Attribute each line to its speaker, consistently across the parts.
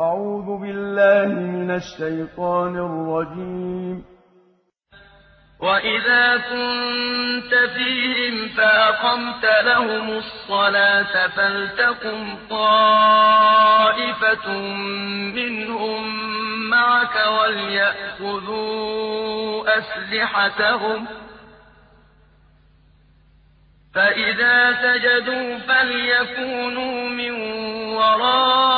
Speaker 1: أعوذ بالله من الشيطان الرجيم.
Speaker 2: وإذا كنت فيهم فأقمت لهم الصلاة فلتقم طائفة منهم معك وليأخذوا أسلحتهم فإذا سجدوا فليكونوا من ورائكم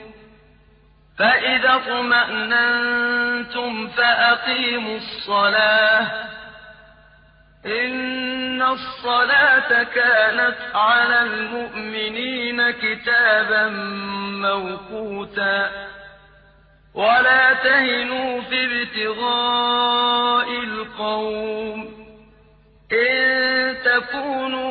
Speaker 2: فإذا اطمأننتم فأقيموا الصلاة. إن الصلاة كانت على المؤمنين كتابا موقوتا. ولا تهنوا في ابتغاء القوم. إن تكونوا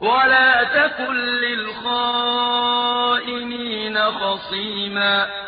Speaker 2: ولا تكن للخائنين خصيما